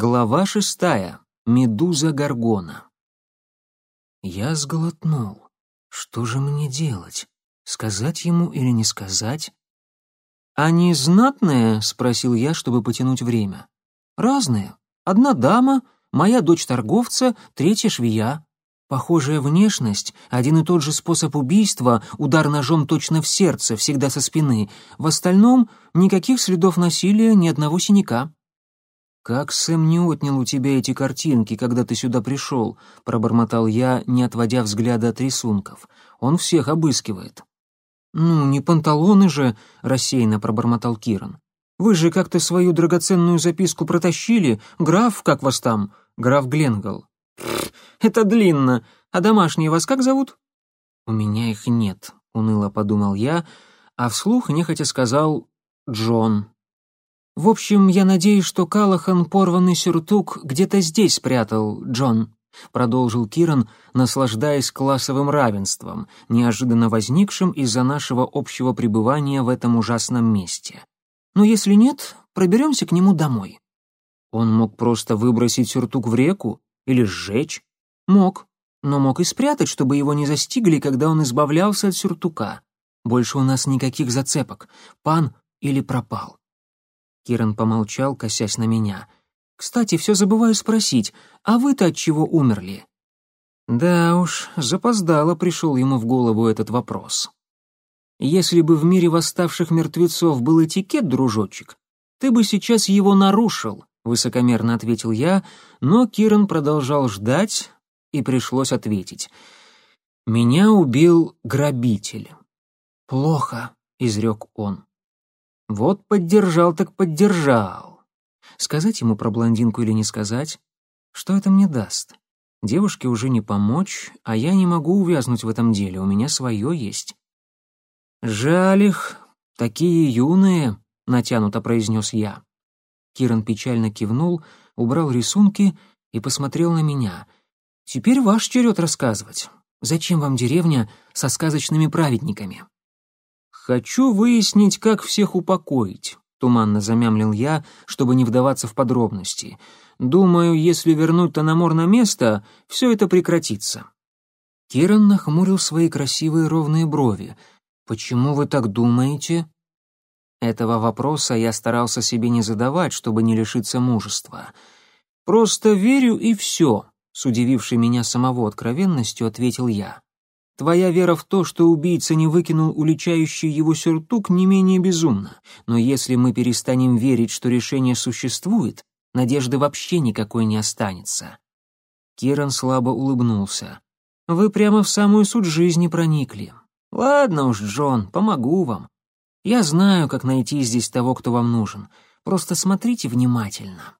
Глава шестая. Медуза Гаргона. Я сглотнул. Что же мне делать? Сказать ему или не сказать? «Они знатные?» — спросил я, чтобы потянуть время. «Разные. Одна дама, моя дочь торговца, третья швея. Похожая внешность, один и тот же способ убийства, удар ножом точно в сердце, всегда со спины. В остальном никаких следов насилия, ни одного синяка». «Как Сэм не отнял у тебя эти картинки, когда ты сюда пришел?» — пробормотал я, не отводя взгляда от рисунков. «Он всех обыскивает». «Ну, не панталоны же», — рассеянно пробормотал Киран. «Вы же как-то свою драгоценную записку протащили. Граф, как вас там?» «Граф Гленгал». «Это длинно. А домашние вас как зовут?» «У меня их нет», — уныло подумал я, а вслух нехотя сказал «Джон». «В общем, я надеюсь, что Калахан порванный сюртук где-то здесь спрятал, Джон», — продолжил Киран, наслаждаясь классовым равенством, неожиданно возникшим из-за нашего общего пребывания в этом ужасном месте. «Но если нет, проберемся к нему домой». Он мог просто выбросить сюртук в реку или сжечь. Мог, но мог и спрятать, чтобы его не застигли, когда он избавлялся от сюртука. Больше у нас никаких зацепок. Пан или пропал. Киран помолчал, косясь на меня. «Кстати, все забываю спросить, а вы-то от чего умерли?» Да уж, запоздало пришел ему в голову этот вопрос. «Если бы в мире восставших мертвецов был этикет, дружочек, ты бы сейчас его нарушил», — высокомерно ответил я, но Киран продолжал ждать, и пришлось ответить. «Меня убил грабитель». «Плохо», — изрек он. Вот поддержал так поддержал. Сказать ему про блондинку или не сказать? Что это мне даст? Девушке уже не помочь, а я не могу увязнуть в этом деле, у меня свое есть. «Жаль их, такие юные», — натянуто произнес я. Киран печально кивнул, убрал рисунки и посмотрел на меня. «Теперь ваш черед рассказывать. Зачем вам деревня со сказочными праведниками?» «Хочу выяснить, как всех упокоить», — туманно замямлил я, чтобы не вдаваться в подробности. «Думаю, если вернуть Тономор на место, все это прекратится». Киран нахмурил свои красивые ровные брови. «Почему вы так думаете?» Этого вопроса я старался себе не задавать, чтобы не лишиться мужества. «Просто верю и все», — с удивившей меня самого откровенностью ответил я. Твоя вера в то, что убийца не выкинул уличающий его сюртук, не менее безумна. Но если мы перестанем верить, что решение существует, надежды вообще никакой не останется». Киран слабо улыбнулся. «Вы прямо в самую суть жизни проникли. Ладно уж, Джон, помогу вам. Я знаю, как найти здесь того, кто вам нужен. Просто смотрите внимательно».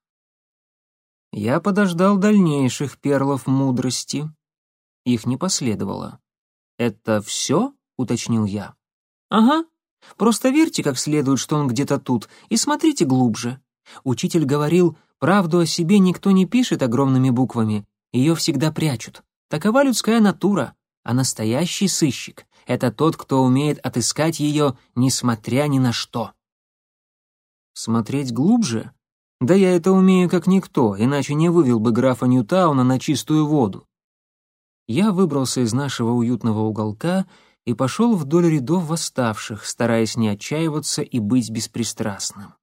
Я подождал дальнейших перлов мудрости. Их не последовало. «Это все?» — уточнил я. «Ага. Просто верьте как следует, что он где-то тут, и смотрите глубже». Учитель говорил, правду о себе никто не пишет огромными буквами, ее всегда прячут. Такова людская натура, а настоящий сыщик — это тот, кто умеет отыскать ее, несмотря ни на что. Смотреть глубже? Да я это умею как никто, иначе не вывел бы графа Ньютауна на чистую воду я выбрался из нашего уютного уголка и пошел вдоль рядов восставших, стараясь не отчаиваться и быть беспристрастным.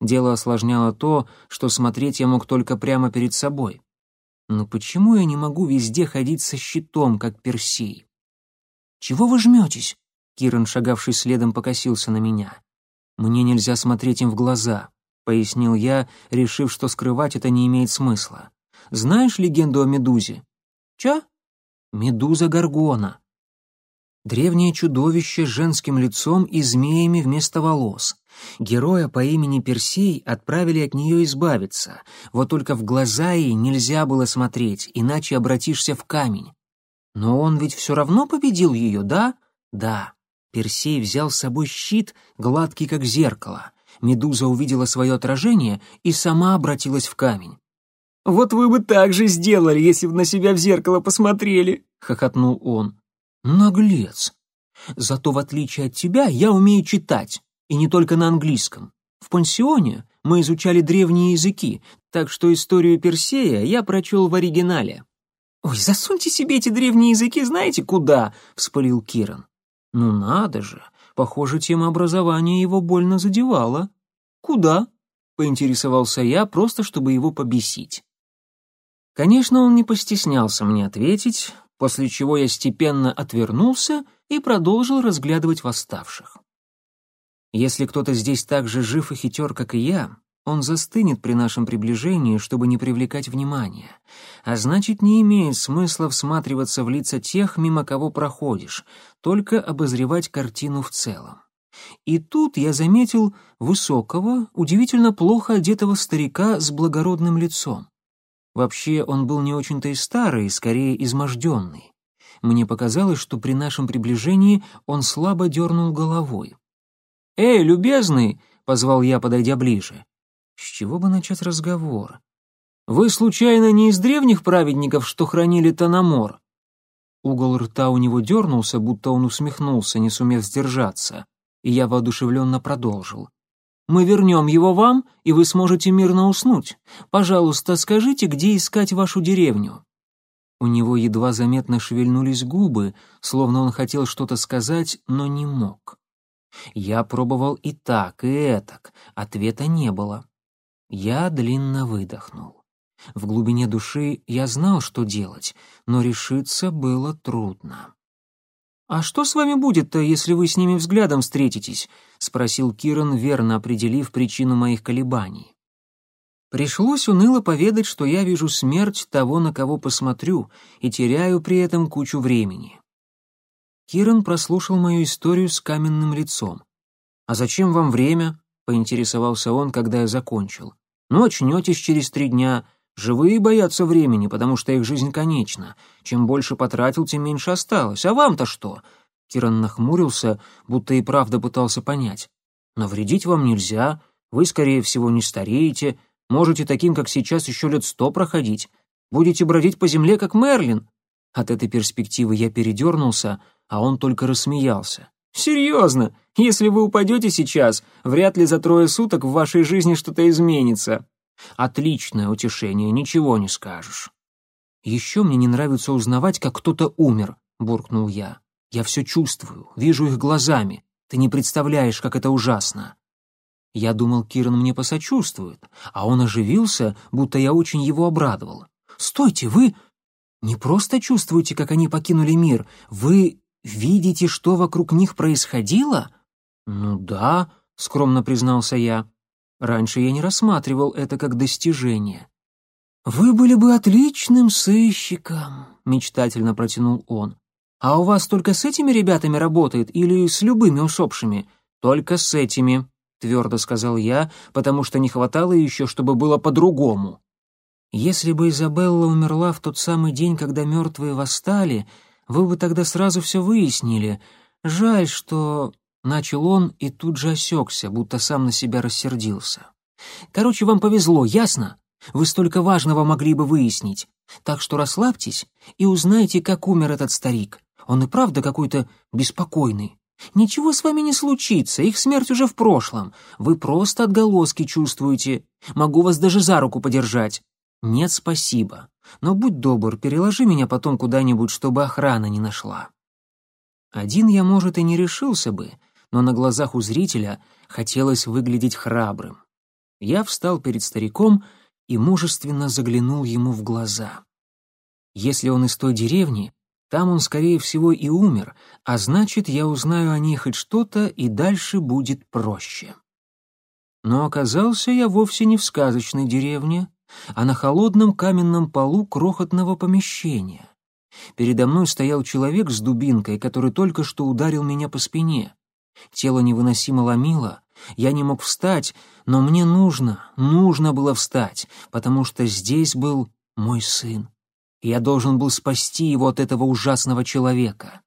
Дело осложняло то, что смотреть я мог только прямо перед собой. Но почему я не могу везде ходить со щитом, как Персей? «Чего вы жметесь?» Киран, шагавший следом, покосился на меня. «Мне нельзя смотреть им в глаза», — пояснил я, решив, что скрывать это не имеет смысла. «Знаешь легенду о Медузе?» «Чё?» Медуза Гаргона. Древнее чудовище с женским лицом и змеями вместо волос. Героя по имени Персей отправили от нее избавиться, вот только в глаза ей нельзя было смотреть, иначе обратишься в камень. Но он ведь все равно победил ее, да? Да. Персей взял с собой щит, гладкий как зеркало. Медуза увидела свое отражение и сама обратилась в камень. «Вот вы бы так же сделали, если бы на себя в зеркало посмотрели», — хохотнул он. «Наглец! Зато, в отличие от тебя, я умею читать, и не только на английском. В пансионе мы изучали древние языки, так что историю Персея я прочел в оригинале». «Ой, засуньте себе эти древние языки знаете куда?» — вспылил Киран. «Ну надо же, похоже, тема образования его больно задевала». «Куда?» — поинтересовался я, просто чтобы его побесить. Конечно, он не постеснялся мне ответить, после чего я степенно отвернулся и продолжил разглядывать восставших. Если кто-то здесь так же жив и хитер, как и я, он застынет при нашем приближении, чтобы не привлекать внимания. А значит, не имеет смысла всматриваться в лица тех, мимо кого проходишь, только обозревать картину в целом. И тут я заметил высокого, удивительно плохо одетого старика с благородным лицом. Вообще, он был не очень-то и старый, скорее изможденный. Мне показалось, что при нашем приближении он слабо дернул головой. «Эй, любезный!» — позвал я, подойдя ближе. С чего бы начать разговор? «Вы, случайно, не из древних праведников, что хранили Танамор?» Угол рта у него дернулся, будто он усмехнулся, не сумев сдержаться, и я воодушевленно продолжил. «Мы вернем его вам, и вы сможете мирно уснуть. Пожалуйста, скажите, где искать вашу деревню?» У него едва заметно шевельнулись губы, словно он хотел что-то сказать, но не мог. Я пробовал и так, и этак, ответа не было. Я длинно выдохнул. В глубине души я знал, что делать, но решиться было трудно. «А что с вами будет-то, если вы с ними взглядом встретитесь?» — спросил Киран, верно определив причину моих колебаний. Пришлось уныло поведать, что я вижу смерть того, на кого посмотрю, и теряю при этом кучу времени. Киран прослушал мою историю с каменным лицом. «А зачем вам время?» — поинтересовался он, когда я закончил. «Ну, очнетесь через три дня. Живые боятся времени, потому что их жизнь конечна. Чем больше потратил, тем меньше осталось. А вам-то что?» Киран нахмурился, будто и правда пытался понять. «Навредить вам нельзя. Вы, скорее всего, не стареете. Можете таким, как сейчас, еще лет сто проходить. Будете бродить по земле, как Мерлин». От этой перспективы я передернулся, а он только рассмеялся. «Серьезно, если вы упадете сейчас, вряд ли за трое суток в вашей жизни что-то изменится». «Отличное утешение, ничего не скажешь». «Еще мне не нравится узнавать, как кто-то умер», — буркнул я. «Я все чувствую, вижу их глазами. Ты не представляешь, как это ужасно». Я думал, Киран мне посочувствует, а он оживился, будто я очень его обрадовал. «Стойте, вы не просто чувствуете, как они покинули мир, вы видите, что вокруг них происходило?» «Ну да», — скромно признался я. Раньше я не рассматривал это как достижение. «Вы были бы отличным сыщиком», — мечтательно протянул он. «А у вас только с этими ребятами работает или с любыми усопшими?» «Только с этими», — твердо сказал я, потому что не хватало еще, чтобы было по-другому. «Если бы Изабелла умерла в тот самый день, когда мертвые восстали, вы бы тогда сразу все выяснили. Жаль, что...» Начал он и тут же осекся, будто сам на себя рассердился. «Короче, вам повезло, ясно? Вы столько важного могли бы выяснить. Так что расслабьтесь и узнайте, как умер этот старик. Он и правда какой-то беспокойный. Ничего с вами не случится, их смерть уже в прошлом. Вы просто отголоски чувствуете. Могу вас даже за руку подержать. Нет, спасибо. Но будь добр, переложи меня потом куда-нибудь, чтобы охрана не нашла. Один я, может, и не решился бы, но на глазах у зрителя хотелось выглядеть храбрым. Я встал перед стариком и мужественно заглянул ему в глаза. Если он из той деревни, там он, скорее всего, и умер, а значит, я узнаю о ней хоть что-то, и дальше будет проще. Но оказался я вовсе не в сказочной деревне, а на холодном каменном полу крохотного помещения. Передо мной стоял человек с дубинкой, который только что ударил меня по спине. Тело невыносимо ломило, я не мог встать, но мне нужно, нужно было встать, потому что здесь был мой сын. Я должен был спасти его от этого ужасного человека.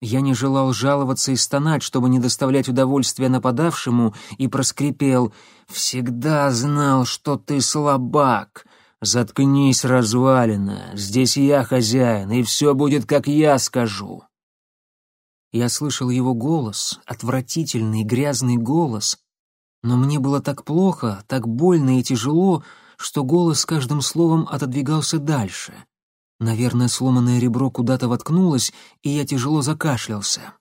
Я не желал жаловаться и стонать, чтобы не доставлять удовольствия нападавшему, и проскрипел «Всегда знал, что ты слабак. Заткнись, развалина, здесь я хозяин, и все будет, как я скажу». Я слышал его голос, отвратительный грязный голос, но мне было так плохо, так больно и тяжело, что голос с каждым словом отодвигался дальше. Наверное, сломанное ребро куда-то воткнулось, и я тяжело закашлялся.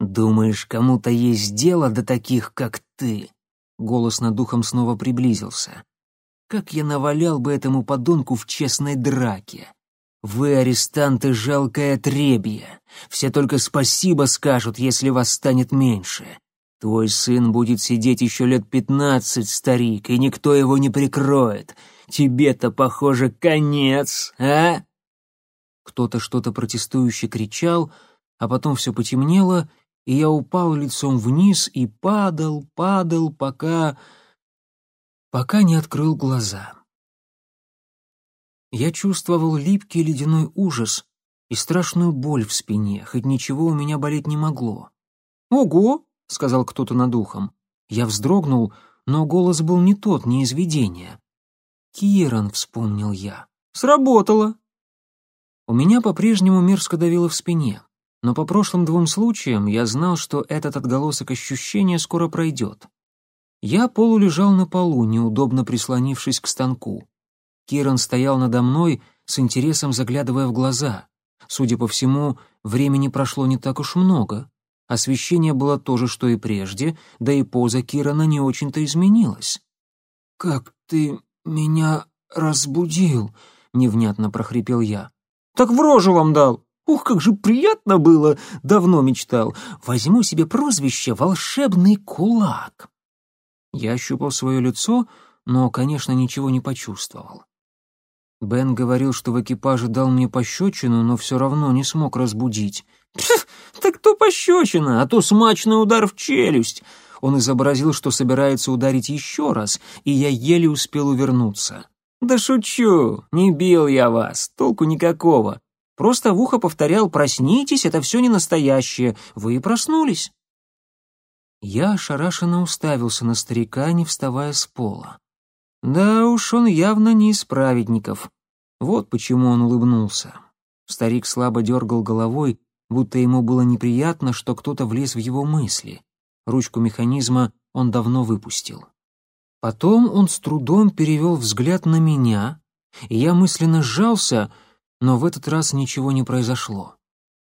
«Думаешь, кому-то есть дело до таких, как ты?» Голос над духом снова приблизился. «Как я навалял бы этому подонку в честной драке! Вы, арестанты, жалкое требье. Все только спасибо скажут, если вас станет меньше. Твой сын будет сидеть еще лет пятнадцать, старик, и никто его не прикроет. Тебе-то, похоже, конец, а?» Кто-то что-то протестующе кричал, а потом все потемнело, и я упал лицом вниз и падал, падал, пока... пока не открыл глаза. Я чувствовал липкий ледяной ужас и страшную боль в спине, хоть ничего у меня болеть не могло. «Ого!» — сказал кто-то над ухом. Я вздрогнул, но голос был не тот, не из видения. «Киран», — вспомнил я. «Сработало!» У меня по-прежнему мерзко давило в спине, но по прошлым двум случаям я знал, что этот отголосок ощущения скоро пройдет. Я полулежал на полу, неудобно прислонившись к станку. Киран стоял надо мной, с интересом заглядывая в глаза. Судя по всему, времени прошло не так уж много. Освещение было то же, что и прежде, да и поза Кирана не очень-то изменилась. «Как ты меня разбудил?» — невнятно прохрипел я. «Так в рожу вам дал!» Ух, как же приятно было! Давно мечтал. Возьму себе прозвище «Волшебный кулак». Я ощупал свое лицо, но, конечно, ничего не почувствовал. Бен говорил, что в экипаже дал мне пощечину, но все равно не смог разбудить. «Так то пощечина, а то смачный удар в челюсть!» Он изобразил, что собирается ударить еще раз, и я еле успел увернуться. «Да шучу, не бил я вас, толку никакого. Просто в ухо повторял «проснитесь, это все не настоящее, вы и проснулись». Я ошарашенно уставился на старика, не вставая с пола. Да уж, он явно не из праведников. Вот почему он улыбнулся. Старик слабо дергал головой, будто ему было неприятно, что кто-то влез в его мысли. Ручку механизма он давно выпустил. Потом он с трудом перевел взгляд на меня, и я мысленно сжался, но в этот раз ничего не произошло.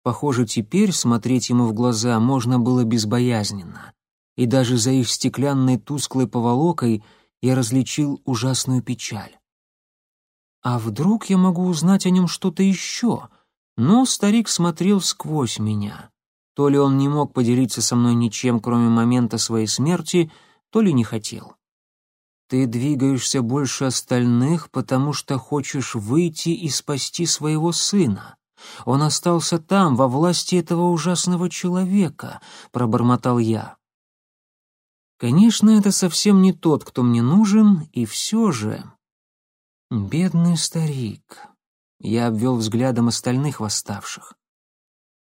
Похоже, теперь смотреть ему в глаза можно было безбоязненно, и даже за их стеклянной тусклой поволокой — я различил ужасную печаль. А вдруг я могу узнать о нем что-то еще? Но старик смотрел сквозь меня. То ли он не мог поделиться со мной ничем, кроме момента своей смерти, то ли не хотел. Ты двигаешься больше остальных, потому что хочешь выйти и спасти своего сына. Он остался там, во власти этого ужасного человека, пробормотал я. Конечно, это совсем не тот, кто мне нужен, и все же... Бедный старик. Я обвел взглядом остальных восставших.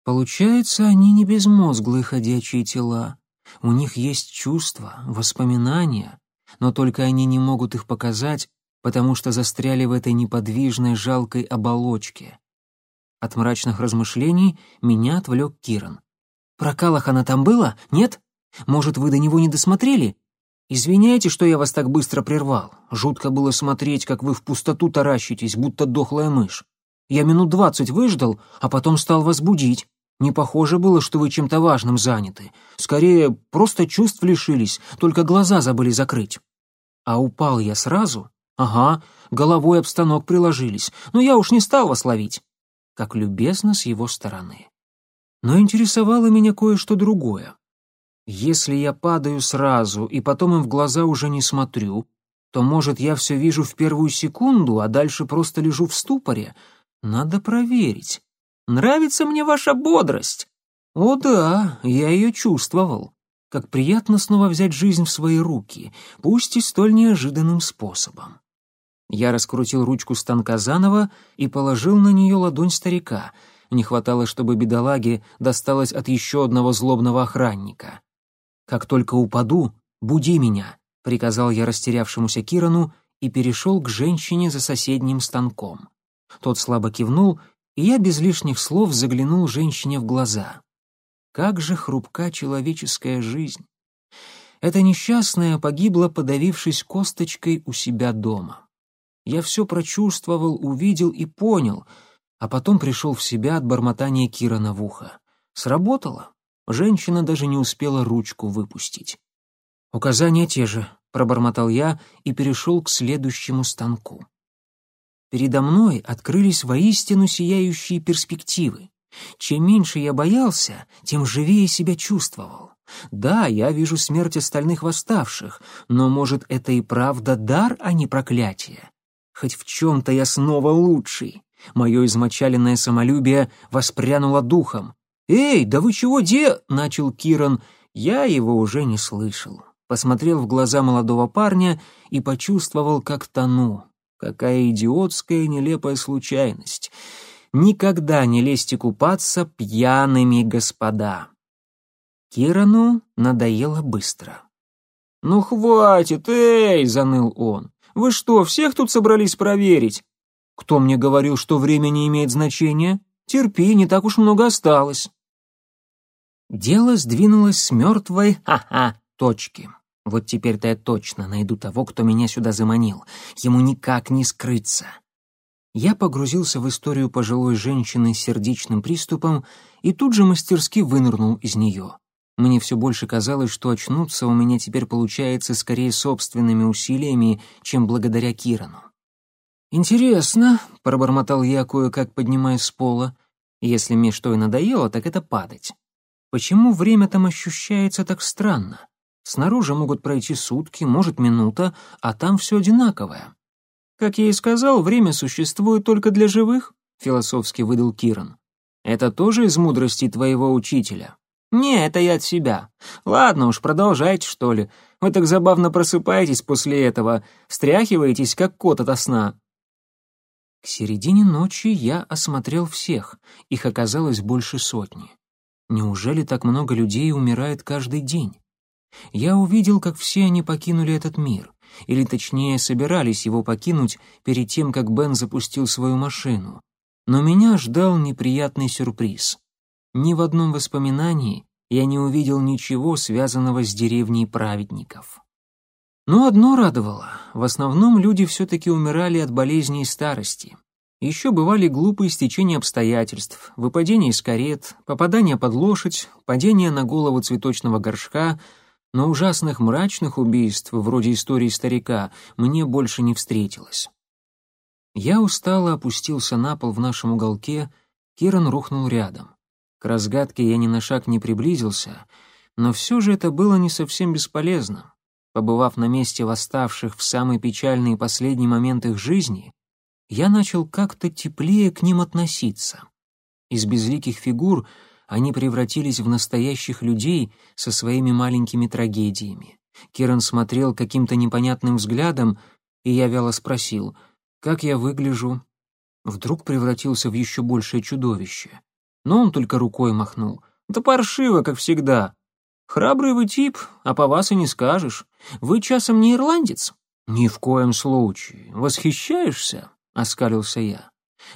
Получается, они не безмозглые ходячие тела. У них есть чувства, воспоминания, но только они не могут их показать, потому что застряли в этой неподвижной жалкой оболочке. От мрачных размышлений меня отвлек Киран. «Про Калахана там было? Нет?» Может, вы до него не досмотрели? Извиняйте, что я вас так быстро прервал. Жутко было смотреть, как вы в пустоту таращитесь, будто дохлая мышь. Я минут двадцать выждал, а потом стал вас будить. Не похоже было, что вы чем-то важным заняты. Скорее, просто чувств лишились, только глаза забыли закрыть. А упал я сразу? Ага, головой об станок приложились, но я уж не стал вас ловить. Как любезно с его стороны. Но интересовало меня кое-что другое. Если я падаю сразу и потом им в глаза уже не смотрю, то, может, я все вижу в первую секунду, а дальше просто лежу в ступоре? Надо проверить. Нравится мне ваша бодрость. О да, я ее чувствовал. Как приятно снова взять жизнь в свои руки, пусть и столь неожиданным способом. Я раскрутил ручку станка заново и положил на нее ладонь старика. Не хватало, чтобы бедолаге досталось от еще одного злобного охранника. «Как только упаду, буди меня», — приказал я растерявшемуся Кирану и перешел к женщине за соседним станком. Тот слабо кивнул, и я без лишних слов заглянул женщине в глаза. Как же хрупка человеческая жизнь! Эта несчастная погибла, подавившись косточкой у себя дома. Я все прочувствовал, увидел и понял, а потом пришел в себя от бормотания Кирана в ухо. Сработало. Женщина даже не успела ручку выпустить. «Указания те же», — пробормотал я и перешел к следующему станку. Передо мной открылись воистину сияющие перспективы. Чем меньше я боялся, тем живее себя чувствовал. Да, я вижу смерть остальных восставших, но, может, это и правда дар, а не проклятие. Хоть в чем-то я снова лучший. Мое измочаленное самолюбие воспрянуло духом. «Эй, да вы чего, де?» — начал Киран. Я его уже не слышал. Посмотрел в глаза молодого парня и почувствовал, как тону. Какая идиотская нелепая случайность. Никогда не лезьте купаться пьяными, господа. Кирану надоело быстро. «Ну хватит, эй!» — заныл он. «Вы что, всех тут собрались проверить?» «Кто мне говорил, что время не имеет значения? Терпи, не так уж много осталось». Дело сдвинулось с мертвой, ха-ха, точки. Вот теперь-то я точно найду того, кто меня сюда заманил. Ему никак не скрыться. Я погрузился в историю пожилой женщины с сердечным приступом и тут же мастерски вынырнул из нее. Мне все больше казалось, что очнуться у меня теперь получается скорее собственными усилиями, чем благодаря Кирану. «Интересно», — пробормотал я, кое-как поднимаясь с пола. «Если мне что и надоело, так это падать. Почему время там ощущается так странно? Снаружи могут пройти сутки, может, минута, а там все одинаковое. Как я и сказал, время существует только для живых, философски выдал Киран. Это тоже из мудрости твоего учителя. Не, это я от себя. Ладно уж, продолжайте, что ли. Вы так забавно просыпаетесь после этого, встряхиваетесь, как кот ото сна. К середине ночи я осмотрел всех, их оказалось больше сотни. Неужели так много людей умирает каждый день? Я увидел, как все они покинули этот мир, или точнее собирались его покинуть перед тем, как Бен запустил свою машину. Но меня ждал неприятный сюрприз. Ни в одном воспоминании я не увидел ничего, связанного с деревней праведников. Но одно радовало — в основном люди все-таки умирали от болезней и старости. Еще бывали глупые стечения обстоятельств, выпадение из карет, попадание под лошадь, падение на голову цветочного горшка — но ужасных мрачных убийств, вроде истории старика, мне больше не встретилось. Я устало опустился на пол в нашем уголке, Киран рухнул рядом. К разгадке я ни на шаг не приблизился, но все же это было не совсем бесполезно. Побывав на месте восставших в самый печальный и последний момент их жизни, я начал как-то теплее к ним относиться. Из безликих фигур — они превратились в настоящих людей со своими маленькими трагедиями. Киран смотрел каким-то непонятным взглядом, и я вяло спросил, «Как я выгляжу?» Вдруг превратился в еще большее чудовище. Но он только рукой махнул. «Да паршиво, как всегда. Храбрый вы тип, а по вас и не скажешь. Вы часом не ирландец?» «Ни в коем случае. Восхищаешься?» — оскалился я.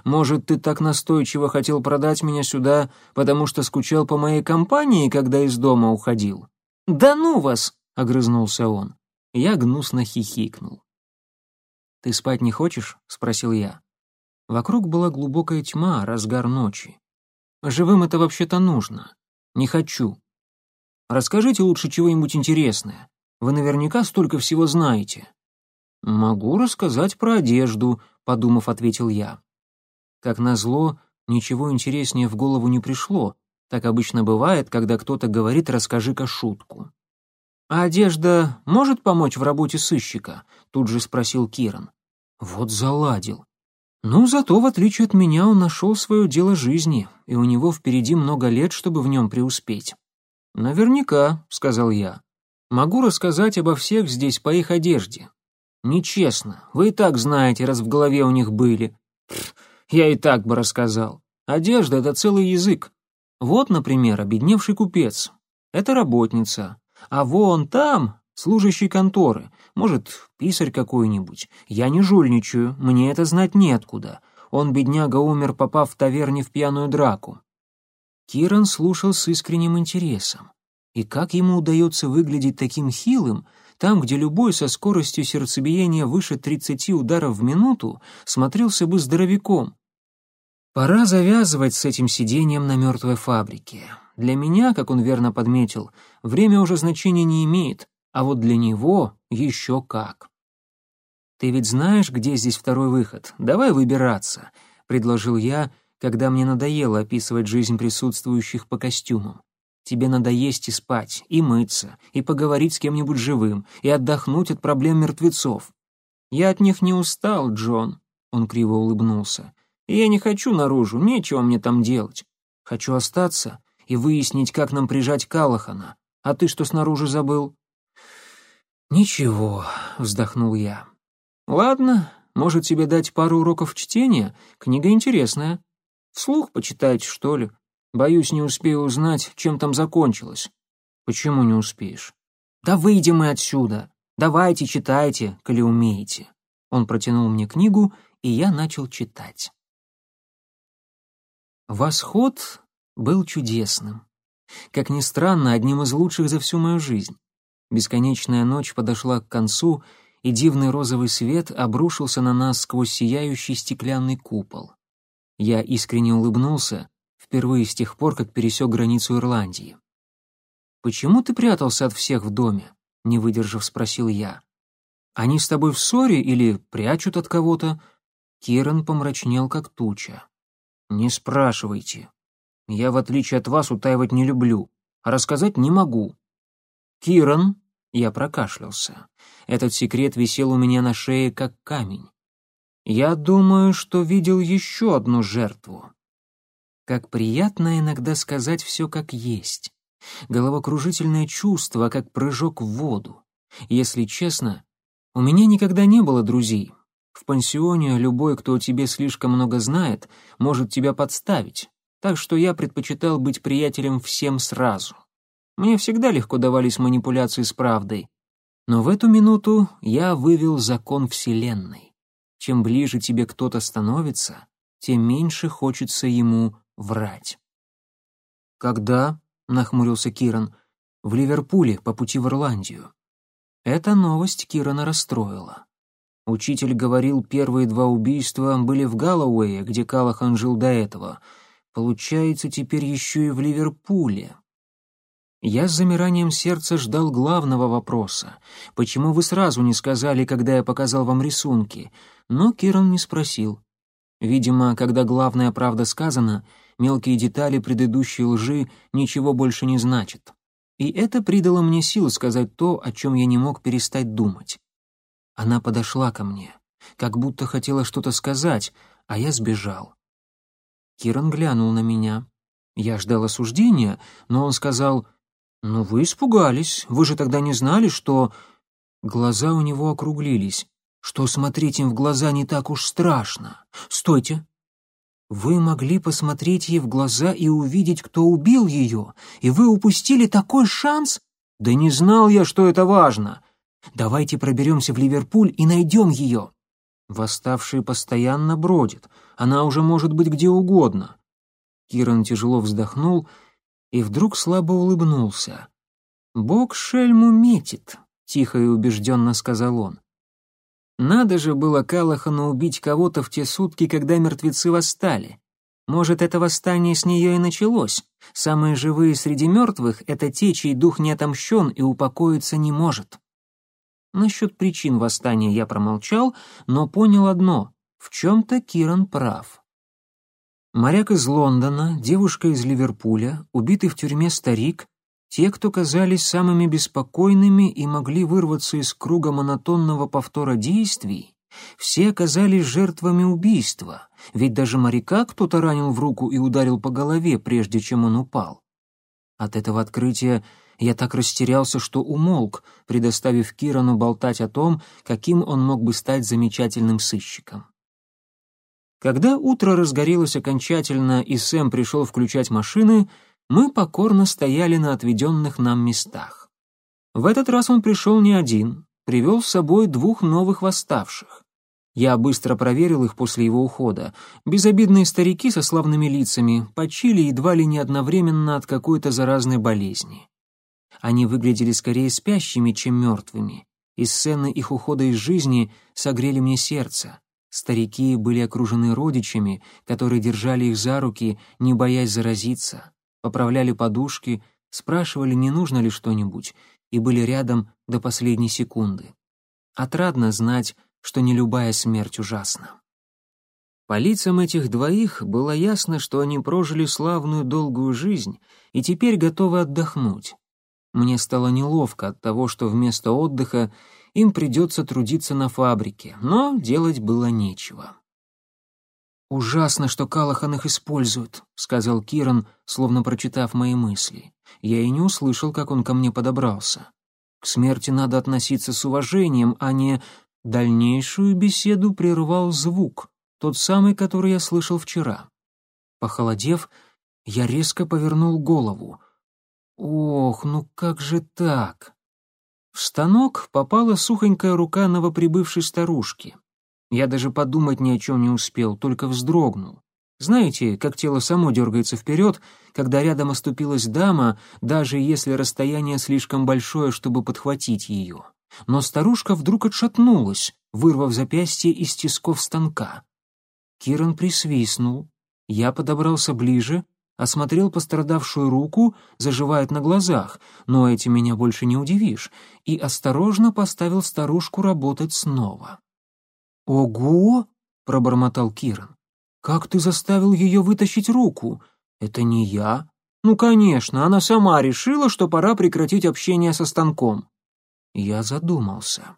Может, ты так настойчиво хотел продать меня сюда, потому что скучал по моей компании, когда из дома уходил?» «Да ну вас!» — огрызнулся он. Я гнусно хихикнул. «Ты спать не хочешь?» — спросил я. Вокруг была глубокая тьма, разгар ночи. «Живым это вообще-то нужно. Не хочу. Расскажите лучше чего-нибудь интересное. Вы наверняка столько всего знаете». «Могу рассказать про одежду», — подумав, ответил я. Как назло, ничего интереснее в голову не пришло. Так обычно бывает, когда кто-то говорит «расскажи-ка шутку». «А одежда может помочь в работе сыщика?» — тут же спросил Киран. Вот заладил. Ну, зато, в отличие от меня, он нашел свое дело жизни, и у него впереди много лет, чтобы в нем преуспеть. «Наверняка», — сказал я. «Могу рассказать обо всех здесь по их одежде». «Нечестно. Вы и так знаете, раз в голове у них были. Я и так бы рассказал. Одежда — это целый язык. Вот, например, обедневший купец. Это работница. А вон там служащий конторы. Может, писарь какой-нибудь. Я не жульничаю, мне это знать неоткуда. Он, бедняга, умер, попав в таверне в пьяную драку. Киран слушал с искренним интересом. И как ему удается выглядеть таким хилым, там, где любой со скоростью сердцебиения выше 30 ударов в минуту смотрелся бы здоровяком. Пора завязывать с этим сидением на мертвой фабрике. Для меня, как он верно подметил, время уже значения не имеет, а вот для него еще как. «Ты ведь знаешь, где здесь второй выход? Давай выбираться», — предложил я, когда мне надоело описывать жизнь присутствующих по костюмам. Тебе надо есть и спать, и мыться, и поговорить с кем-нибудь живым, и отдохнуть от проблем мертвецов. Я от них не устал, Джон, он криво улыбнулся. И я не хочу наружу, нечего мне там делать. Хочу остаться и выяснить, как нам прижать Калахана. А ты что снаружи забыл? Ничего, вздохнул я. Ладно, может тебе дать пару уроков чтения? Книга интересная. Вслух почитайте, что ли? Боюсь, не успею узнать, чем там закончилось. Почему не успеешь? Да выйдем мы отсюда. Давайте, читайте, коли умеете. Он протянул мне книгу, и я начал читать. Восход был чудесным. Как ни странно, одним из лучших за всю мою жизнь. Бесконечная ночь подошла к концу, и дивный розовый свет обрушился на нас сквозь сияющий стеклянный купол. Я искренне улыбнулся, впервые с тех пор, как пересек границу Ирландии. «Почему ты прятался от всех в доме?» — не выдержав, спросил я. «Они с тобой в ссоре или прячут от кого-то?» Киран помрачнел, как туча. «Не спрашивайте. Я, в отличие от вас, утаивать не люблю, а рассказать не могу». «Киран?» — я прокашлялся. Этот секрет висел у меня на шее, как камень. «Я думаю, что видел еще одну жертву. Как приятно иногда сказать все как есть. Головокружительное чувство, как прыжок в воду. Если честно, у меня никогда не было друзей. В пансионе любой, кто о тебе слишком много знает, может тебя подставить. Так что я предпочитал быть приятелем всем сразу. Мне всегда легко давались манипуляции с правдой. Но в эту минуту я вывел закон Вселенной. Чем ближе тебе кто-то становится, тем меньше хочется ему врать. «Когда?» — нахмурился Киран. «В Ливерпуле, по пути в Ирландию». Эта новость Кирана расстроила. Учитель говорил, первые два убийства были в Галлоуэе, где Калахан жил до этого. Получается, теперь еще и в Ливерпуле. Я с замиранием сердца ждал главного вопроса. Почему вы сразу не сказали, когда я показал вам рисунки? Но Киран не спросил. Видимо, когда главная правда сказана, мелкие детали предыдущей лжи ничего больше не значат. И это придало мне силы сказать то, о чем я не мог перестать думать. Она подошла ко мне, как будто хотела что-то сказать, а я сбежал. Киран глянул на меня. Я ждал осуждения, но он сказал, «Ну вы испугались, вы же тогда не знали, что...» Глаза у него округлились, что смотреть им в глаза не так уж страшно. «Стойте, вы могли посмотреть ей в глаза и увидеть, кто убил ее, и вы упустили такой шанс? Да не знал я, что это важно. Давайте проберемся в Ливерпуль и найдем ее. Восставший постоянно бродит, она уже может быть где угодно. Киран тяжело вздохнул и вдруг слабо улыбнулся. «Бог шельму метит», — тихо и убежденно сказал он. Надо же было Калахану убить кого-то в те сутки, когда мертвецы восстали. Может, это восстание с нее и началось. Самые живые среди мертвых — это те, чей дух не отомщен и упокоиться не может. Насчет причин восстания я промолчал, но понял одно — в чем-то Киран прав. Моряк из Лондона, девушка из Ливерпуля, убитый в тюрьме старик те, кто казались самыми беспокойными и могли вырваться из круга монотонного повтора действий, все оказались жертвами убийства, ведь даже моряка кто-то ранил в руку и ударил по голове, прежде чем он упал. От этого открытия я так растерялся, что умолк, предоставив Кирану болтать о том, каким он мог бы стать замечательным сыщиком. Когда утро разгорелось окончательно и Сэм пришел включать машины, мы покорно стояли на отведенных нам местах. В этот раз он пришел не один, привел с собой двух новых восставших. Я быстро проверил их после его ухода. Безобидные старики со славными лицами почили едва ли не одновременно от какой-то заразной болезни. Они выглядели скорее спящими, чем мертвыми, и сцены их ухода из жизни согрели мне сердце. Старики были окружены родичами, которые держали их за руки, не боясь заразиться, поправляли подушки, спрашивали, не нужно ли что-нибудь, и были рядом до последней секунды. Отрадно знать, что не любая смерть ужасна. По лицам этих двоих было ясно, что они прожили славную долгую жизнь и теперь готовы отдохнуть. Мне стало неловко от того, что вместо отдыха им придется трудиться на фабрике, но делать было нечего. «Ужасно, что Калахан их использует», — сказал Киран, словно прочитав мои мысли. Я и не услышал, как он ко мне подобрался. К смерти надо относиться с уважением, а не... Дальнейшую беседу прервал звук, тот самый, который я слышал вчера. Похолодев, я резко повернул голову. «Ох, ну как же так?» В станок попала сухонькая рука новоприбывшей старушки. Я даже подумать ни о чем не успел, только вздрогнул. Знаете, как тело само дергается вперед, когда рядом оступилась дама, даже если расстояние слишком большое, чтобы подхватить ее. Но старушка вдруг отшатнулась, вырвав запястье из тисков станка. Киран присвистнул. Я подобрался ближе, осмотрел пострадавшую руку, заживает на глазах, но этим меня больше не удивишь, и осторожно поставил старушку работать снова. «Ого!» — пробормотал Киран. «Как ты заставил ее вытащить руку? Это не я». «Ну, конечно, она сама решила, что пора прекратить общение со станком». Я задумался.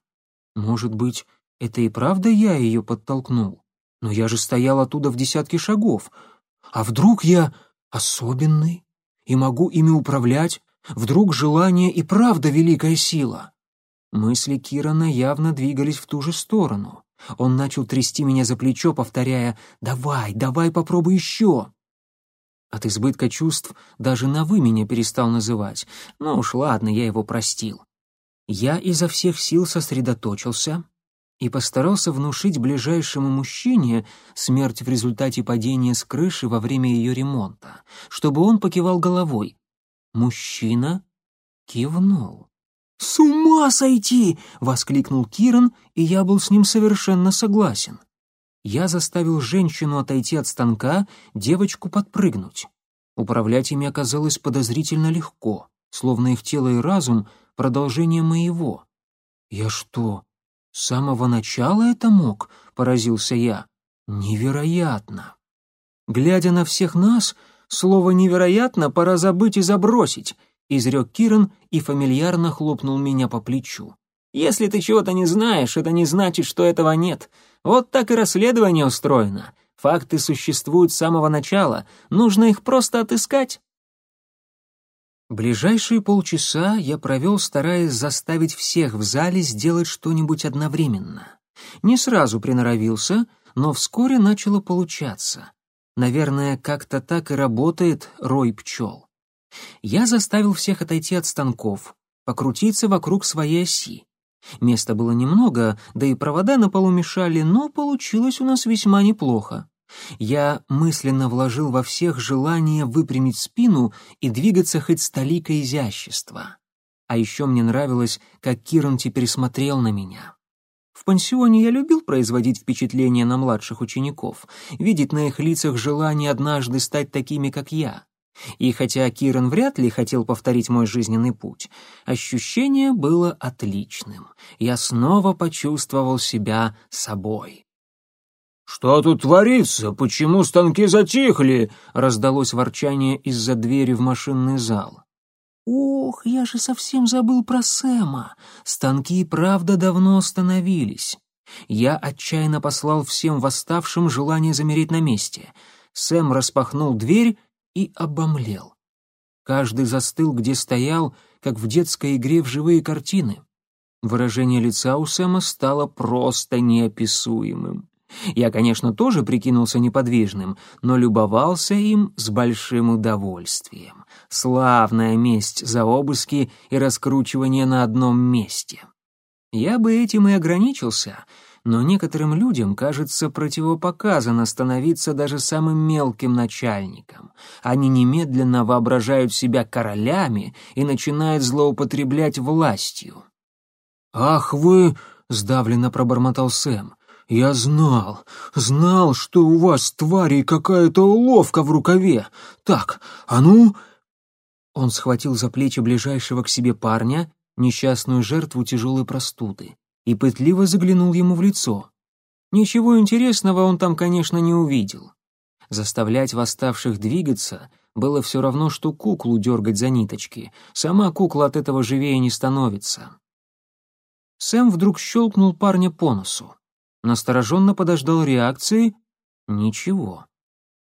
Может быть, это и правда я ее подтолкнул? Но я же стоял оттуда в десятке шагов. А вдруг я особенный и могу ими управлять, вдруг желание и правда великая сила. Мысли Кирана явно двигались в ту же сторону. Он начал трясти меня за плечо, повторяя «Давай, давай попробуй еще». От избытка чувств даже на «вы» меня перестал называть. Ну уж ладно, я его простил. Я изо всех сил сосредоточился, и постарался внушить ближайшему мужчине смерть в результате падения с крыши во время ее ремонта, чтобы он покивал головой. Мужчина кивнул. «С ума сойти!» — воскликнул Киран, и я был с ним совершенно согласен. Я заставил женщину отойти от станка, девочку подпрыгнуть. Управлять ими оказалось подозрительно легко, словно их тело и разум — продолжение моего. Я что, «С самого начала это мог?» — поразился я. «Невероятно!» Глядя на всех нас, слово «невероятно» пора забыть и забросить, изрек Киран и фамильярно хлопнул меня по плечу. «Если ты чего-то не знаешь, это не значит, что этого нет. Вот так и расследование устроено. Факты существуют с самого начала, нужно их просто отыскать». Ближайшие полчаса я провел, стараясь заставить всех в зале сделать что-нибудь одновременно. Не сразу приноровился, но вскоре начало получаться. Наверное, как-то так и работает рой пчел. Я заставил всех отойти от станков, покрутиться вокруг своей оси. Места было немного, да и провода на полу мешали, но получилось у нас весьма неплохо. Я мысленно вложил во всех желание выпрямить спину и двигаться хоть с толикой изящества. А еще мне нравилось, как Киран теперь смотрел на меня. В пансионе я любил производить впечатление на младших учеников, видеть на их лицах желание однажды стать такими, как я. И хотя Киран вряд ли хотел повторить мой жизненный путь, ощущение было отличным. Я снова почувствовал себя собой. «Что тут творится? Почему станки затихли?» — раздалось ворчание из-за двери в машинный зал. «Ох, я же совсем забыл про Сэма. Станки правда давно остановились. Я отчаянно послал всем восставшим желание замереть на месте. Сэм распахнул дверь и обомлел. Каждый застыл, где стоял, как в детской игре в живые картины. Выражение лица у Сэма стало просто неописуемым. Я, конечно, тоже прикинулся неподвижным, но любовался им с большим удовольствием. Славная месть за обыски и раскручивание на одном месте. Я бы этим и ограничился, но некоторым людям, кажется, противопоказано становиться даже самым мелким начальником. Они немедленно воображают себя королями и начинают злоупотреблять властью. «Ах вы!» — сдавленно пробормотал Сэм. «Я знал, знал, что у вас, тварей, какая-то уловка в рукаве. Так, а ну...» Он схватил за плечи ближайшего к себе парня, несчастную жертву тяжелой простуды, и пытливо заглянул ему в лицо. Ничего интересного он там, конечно, не увидел. Заставлять восставших двигаться было все равно, что куклу дергать за ниточки. Сама кукла от этого живее не становится. Сэм вдруг щелкнул парня по носу настороженно подождал реакции. Ничего.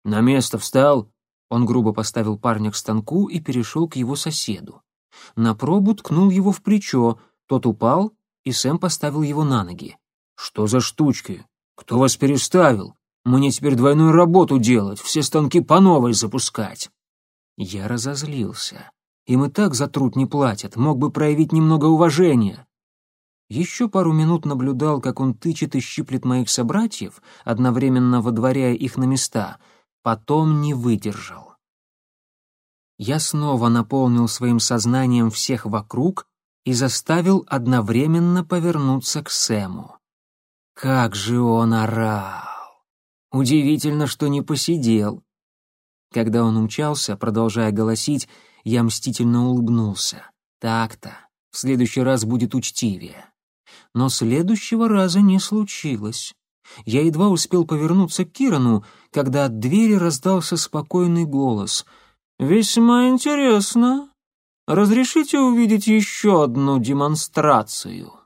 «На место встал?» Он грубо поставил парня к станку и перешел к его соседу. На пробу ткнул его в плечо, тот упал, и Сэм поставил его на ноги. «Что за штучки? Кто вас переставил? Мне теперь двойную работу делать, все станки по новой запускать». Я разозлился. Им и так за труд не платят, мог бы проявить немного уважения. Еще пару минут наблюдал, как он тычет и щиплет моих собратьев, одновременно водворяя их на места, потом не выдержал. Я снова наполнил своим сознанием всех вокруг и заставил одновременно повернуться к Сэму. Как же он орал! Удивительно, что не посидел. Когда он умчался, продолжая голосить, я мстительно улыбнулся. Так-то, в следующий раз будет учтивее но следующего раза не случилось. Я едва успел повернуться к Кирану, когда от двери раздался спокойный голос. «Весьма интересно. Разрешите увидеть еще одну демонстрацию?»